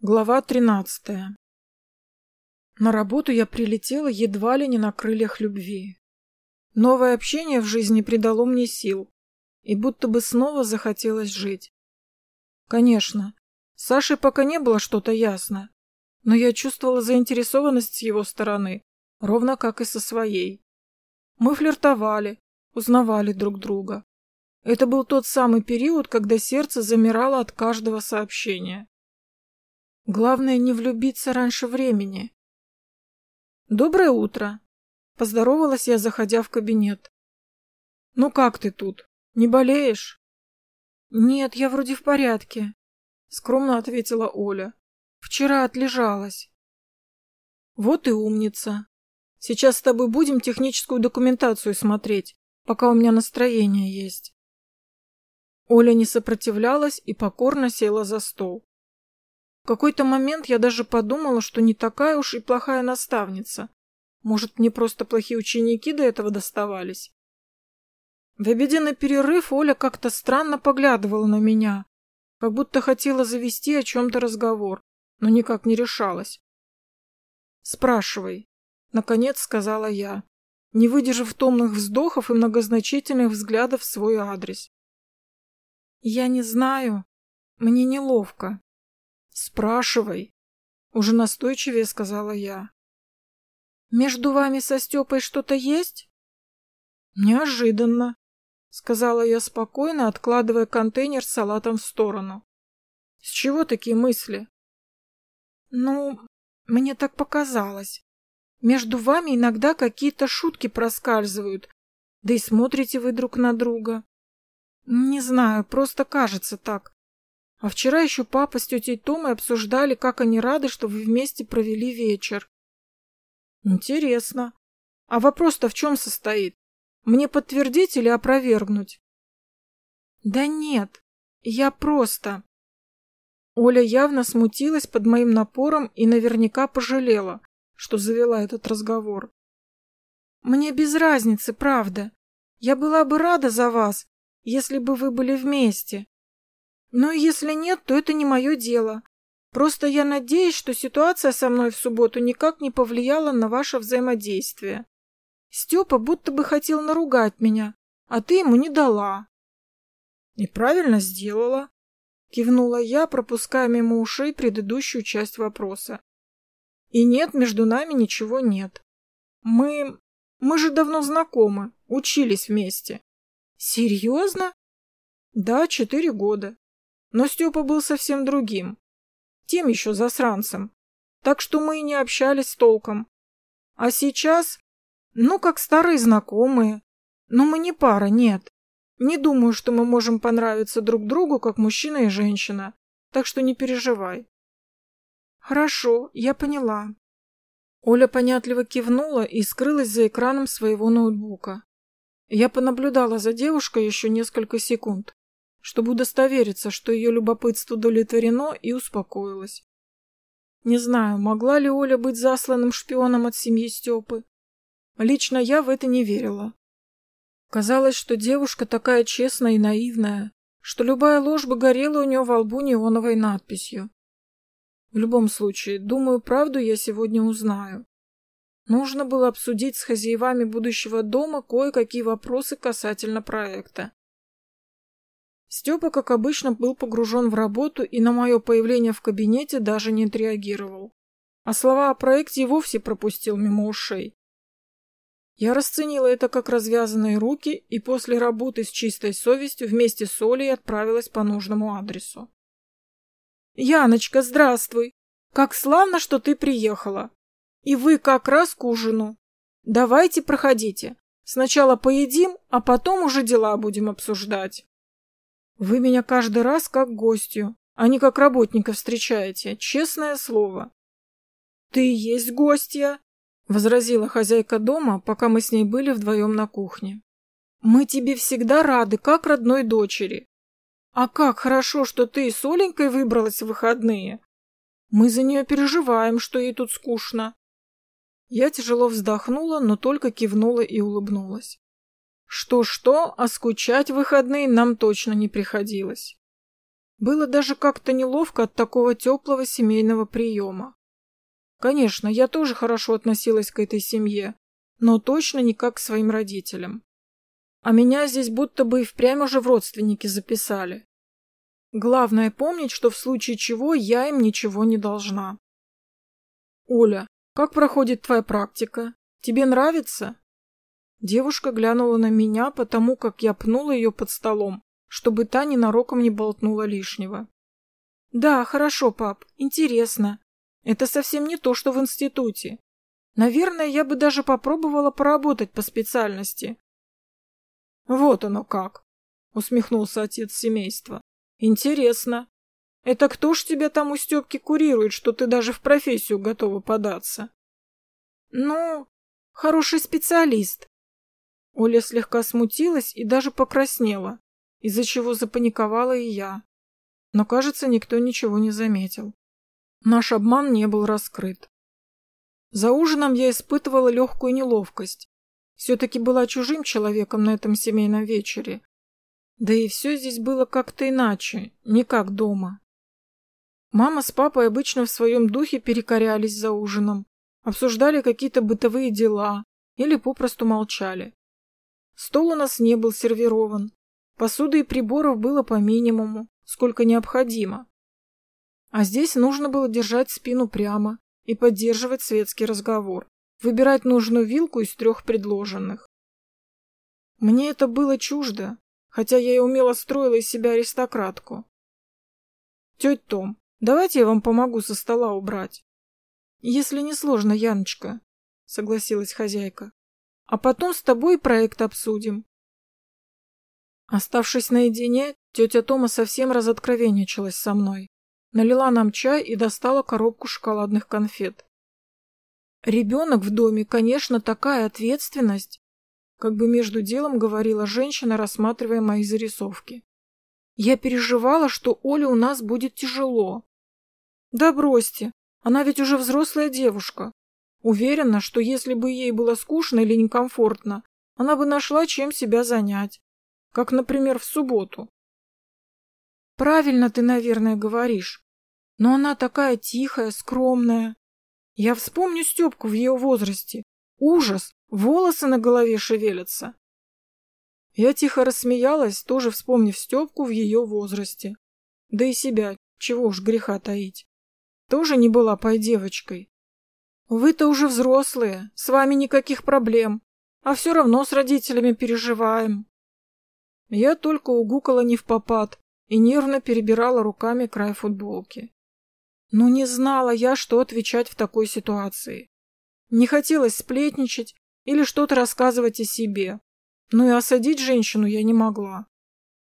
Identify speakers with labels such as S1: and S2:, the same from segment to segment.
S1: Глава тринадцатая. На работу я прилетела едва ли не на крыльях любви. Новое общение в жизни придало мне сил, и будто бы снова захотелось жить. Конечно, с Сашей пока не было что-то ясно, но я чувствовала заинтересованность с его стороны, ровно как и со своей. Мы флиртовали, узнавали друг друга. Это был тот самый период, когда сердце замирало от каждого сообщения. Главное не влюбиться раньше времени. Доброе утро. Поздоровалась я, заходя в кабинет. Ну как ты тут? Не болеешь? Нет, я вроде в порядке, скромно ответила Оля. Вчера отлежалась. Вот и умница. Сейчас с тобой будем техническую документацию смотреть, пока у меня настроение есть. Оля не сопротивлялась и покорно села за стол какой-то момент я даже подумала, что не такая уж и плохая наставница. Может, мне просто плохие ученики до этого доставались? В обеденный перерыв Оля как-то странно поглядывала на меня, как будто хотела завести о чем-то разговор, но никак не решалась. «Спрашивай», — наконец сказала я, не выдержав томных вздохов и многозначительных взглядов в свой адрес. «Я не знаю. Мне неловко», «Спрашивай», — уже настойчивее сказала я. «Между вами со Степой что-то есть?» «Неожиданно», — сказала я спокойно, откладывая контейнер с салатом в сторону. «С чего такие мысли?» «Ну, мне так показалось. Между вами иногда какие-то шутки проскальзывают, да и смотрите вы друг на друга. Не знаю, просто кажется так. А вчера еще папа с тетей Томой обсуждали, как они рады, что вы вместе провели вечер. Интересно. А вопрос-то в чем состоит? Мне подтвердить или опровергнуть? Да нет, я просто... Оля явно смутилась под моим напором и наверняка пожалела, что завела этот разговор. Мне без разницы, правда. Я была бы рада за вас, если бы вы были вместе. Ну, если нет, то это не мое дело. Просто я надеюсь, что ситуация со мной в субботу никак не повлияла на ваше взаимодействие. Степа будто бы хотел наругать меня, а ты ему не дала. И правильно сделала, кивнула я, пропуская мимо ушей предыдущую часть вопроса. И нет, между нами ничего нет. Мы... мы же давно знакомы, учились вместе. Серьезно? Да, четыре года. Но Степа был совсем другим. Тем еще засранцем. Так что мы и не общались толком. А сейчас, ну, как старые знакомые. Но мы не пара, нет. Не думаю, что мы можем понравиться друг другу, как мужчина и женщина. Так что не переживай. Хорошо, я поняла. Оля понятливо кивнула и скрылась за экраном своего ноутбука. Я понаблюдала за девушкой еще несколько секунд чтобы удостовериться, что ее любопытство удовлетворено, и успокоилась. Не знаю, могла ли Оля быть засланным шпионом от семьи Степы. Лично я в это не верила. Казалось, что девушка такая честная и наивная, что любая ложь бы горела у нее во лбу неоновой надписью. В любом случае, думаю, правду я сегодня узнаю. Нужно было обсудить с хозяевами будущего дома кое-какие вопросы касательно проекта. Степа, как обычно, был погружен в работу и на мое появление в кабинете даже не отреагировал. А слова о проекте и вовсе пропустил мимо ушей. Я расценила это как развязанные руки и после работы с чистой совестью вместе с Олей отправилась по нужному адресу. «Яночка, здравствуй! Как славно, что ты приехала! И вы как раз к ужину. Давайте проходите. Сначала поедим, а потом уже дела будем обсуждать». Вы меня каждый раз как гостью, а не как работника встречаете, честное слово. Ты есть гостья, возразила хозяйка дома, пока мы с ней были вдвоем на кухне. Мы тебе всегда рады, как родной дочери. А как хорошо, что ты с Оленькой выбралась в выходные. Мы за нее переживаем, что ей тут скучно. Я тяжело вздохнула, но только кивнула и улыбнулась. Что-что, а скучать в выходные нам точно не приходилось. Было даже как-то неловко от такого теплого семейного приема. Конечно, я тоже хорошо относилась к этой семье, но точно не как к своим родителям. А меня здесь будто бы и впрямь уже в родственники записали. Главное помнить, что в случае чего я им ничего не должна. Оля, как проходит твоя практика? Тебе нравится? Девушка глянула на меня, потому как я пнула ее под столом, чтобы та ненароком не болтнула лишнего. Да, хорошо, пап, интересно. Это совсем не то, что в институте. Наверное, я бы даже попробовала поработать по специальности. Вот оно как, усмехнулся отец семейства. Интересно. Это кто ж тебя там у Степки курирует, что ты даже в профессию готова податься? Ну, хороший специалист. Оля слегка смутилась и даже покраснела, из-за чего запаниковала и я. Но, кажется, никто ничего не заметил. Наш обман не был раскрыт. За ужином я испытывала легкую неловкость. Все-таки была чужим человеком на этом семейном вечере. Да и все здесь было как-то иначе, не как дома. Мама с папой обычно в своем духе перекорялись за ужином, обсуждали какие-то бытовые дела или попросту молчали. Стол у нас не был сервирован, посуды и приборов было по минимуму, сколько необходимо. А здесь нужно было держать спину прямо, и поддерживать светский разговор, выбирать нужную вилку из трех предложенных. Мне это было чуждо, хотя я и умело строила из себя аристократку. Тетя Том, давайте я вам помогу со стола убрать. Если не сложно, Яночка, согласилась хозяйка. А потом с тобой проект обсудим. Оставшись наедине, тетя Тома совсем разоткровенничалась со мной. Налила нам чай и достала коробку шоколадных конфет. Ребенок в доме, конечно, такая ответственность, как бы между делом говорила женщина, рассматривая мои зарисовки. Я переживала, что Оле у нас будет тяжело. Да бросьте, она ведь уже взрослая девушка. Уверена, что если бы ей было скучно или некомфортно, она бы нашла, чем себя занять. Как, например, в субботу. Правильно ты, наверное, говоришь. Но она такая тихая, скромная. Я вспомню Степку в ее возрасте. Ужас! Волосы на голове шевелятся. Я тихо рассмеялась, тоже вспомнив Степку в ее возрасте. Да и себя, чего уж греха таить. Тоже не была пой девочкой. Вы-то уже взрослые, с вами никаких проблем, а все равно с родителями переживаем. Я только угукала не в попад, и нервно перебирала руками край футболки. Но не знала я, что отвечать в такой ситуации. Не хотелось сплетничать или что-то рассказывать о себе, но и осадить женщину я не могла.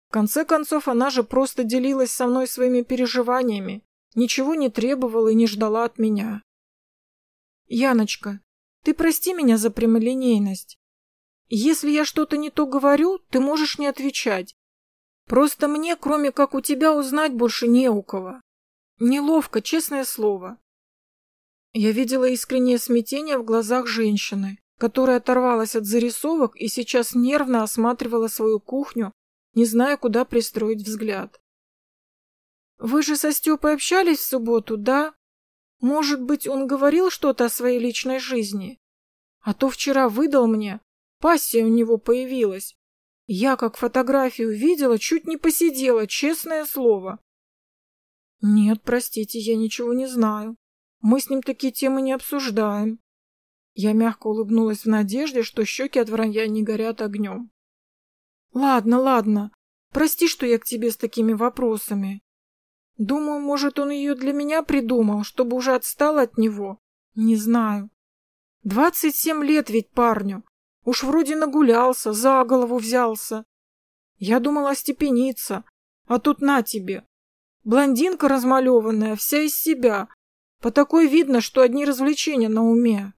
S1: В конце концов, она же просто делилась со мной своими переживаниями, ничего не требовала и не ждала от меня. «Яночка, ты прости меня за прямолинейность. Если я что-то не то говорю, ты можешь не отвечать, Просто мне, кроме как у тебя, узнать больше не у кого. Неловко, честное слово. Я видела искреннее смятение в глазах женщины, которая оторвалась от зарисовок и сейчас нервно осматривала свою кухню, не зная, куда пристроить взгляд. «Вы же со Степой общались в субботу, да? Может быть, он говорил что-то о своей личной жизни? А то вчера выдал мне, пассия у него появилась, я, как фотографию видела, чуть не посидела, честное слово. Нет, простите, я ничего не знаю. Мы с ним такие темы не обсуждаем. Я мягко улыбнулась в надежде, что щеки от вранья не горят огнем. Ладно, ладно. Прости, что я к тебе с такими вопросами. Думаю, может, он ее для меня придумал, чтобы уже отстал от него. Не знаю. Двадцать семь лет ведь парню. Уж вроде нагулялся, за голову взялся. Я думала остепениться, а тут на тебе. Блондинка размалеванная, вся из себя. По такой видно, что одни развлечения на уме.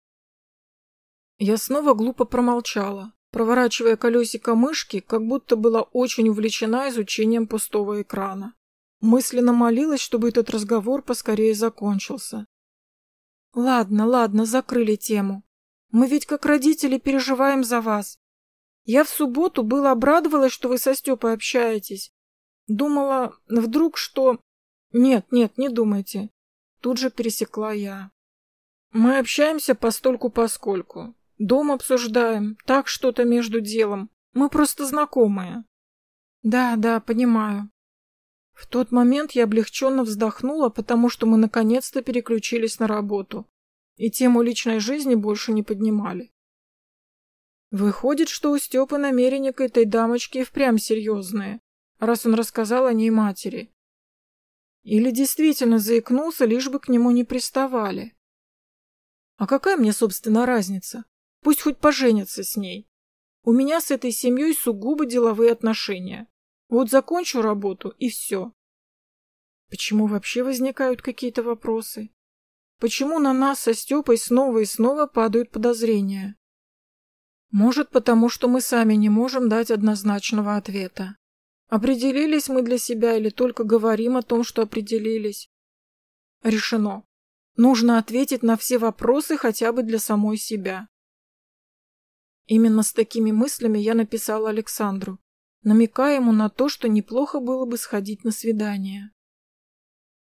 S1: Я снова глупо промолчала, проворачивая колесико мышки, как будто была очень увлечена изучением пустого экрана. Мысленно молилась, чтобы этот разговор поскорее закончился. Ладно, ладно, закрыли тему. Мы ведь как родители переживаем за вас. Я в субботу было обрадовалась, что вы со Степой общаетесь. Думала, вдруг что... Нет, нет, не думайте. Тут же пересекла я. Мы общаемся постольку-поскольку. Дом обсуждаем, так что-то между делом. Мы просто знакомые. Да, да, понимаю. В тот момент я облегченно вздохнула, потому что мы наконец-то переключились на работу. И тему личной жизни больше не поднимали. Выходит, что у Степы намерения к этой дамочке впрямь серьезные, раз он рассказал о ней матери. Или действительно заикнулся, лишь бы к нему не приставали. А какая мне, собственно, разница? Пусть хоть поженятся с ней. У меня с этой семьей сугубо деловые отношения. Вот закончу работу и все. Почему вообще возникают какие-то вопросы? Почему на нас со Степой снова и снова падают подозрения? Может, потому что мы сами не можем дать однозначного ответа. Определились мы для себя или только говорим о том, что определились? Решено. Нужно ответить на все вопросы хотя бы для самой себя. Именно с такими мыслями я написала Александру, намекая ему на то, что неплохо было бы сходить на свидание.